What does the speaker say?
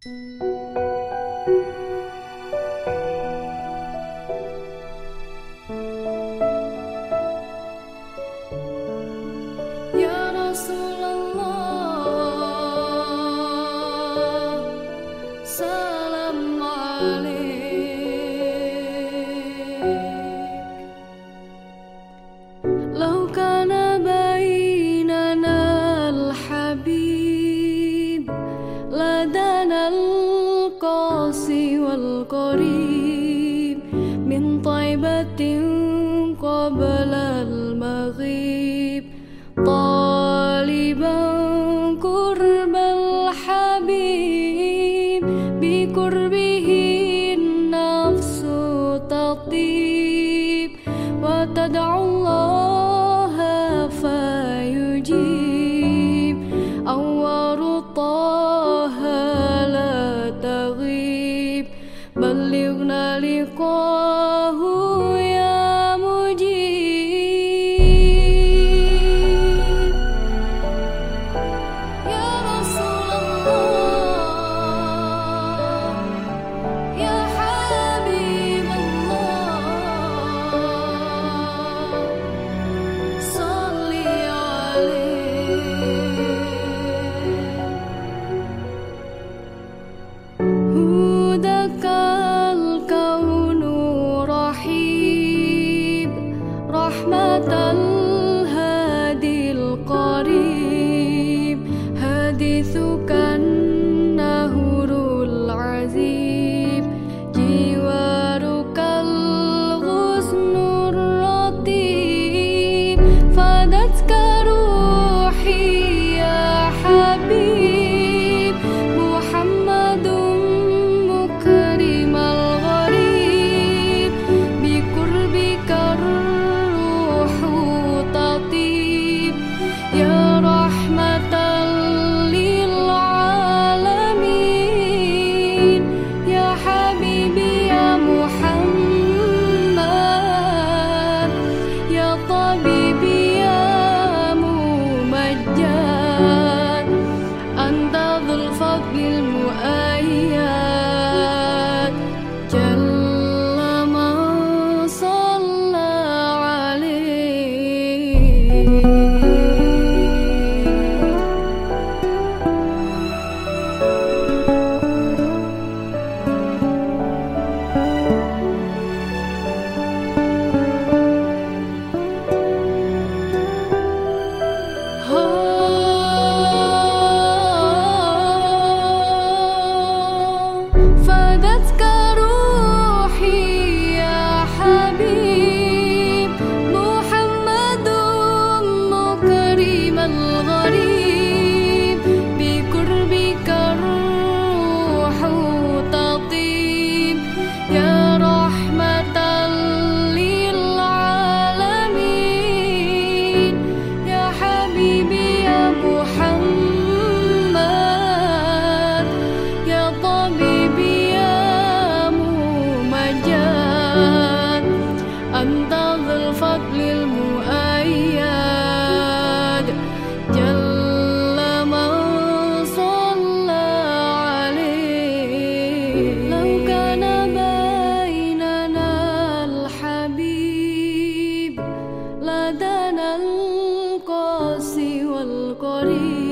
Ya Rasulullah, salam alaikum. قريب من طيبة قبل المغيب. طالبا قرب الحبيب بقربه النفس تطيب. وتدعو tận Golgori.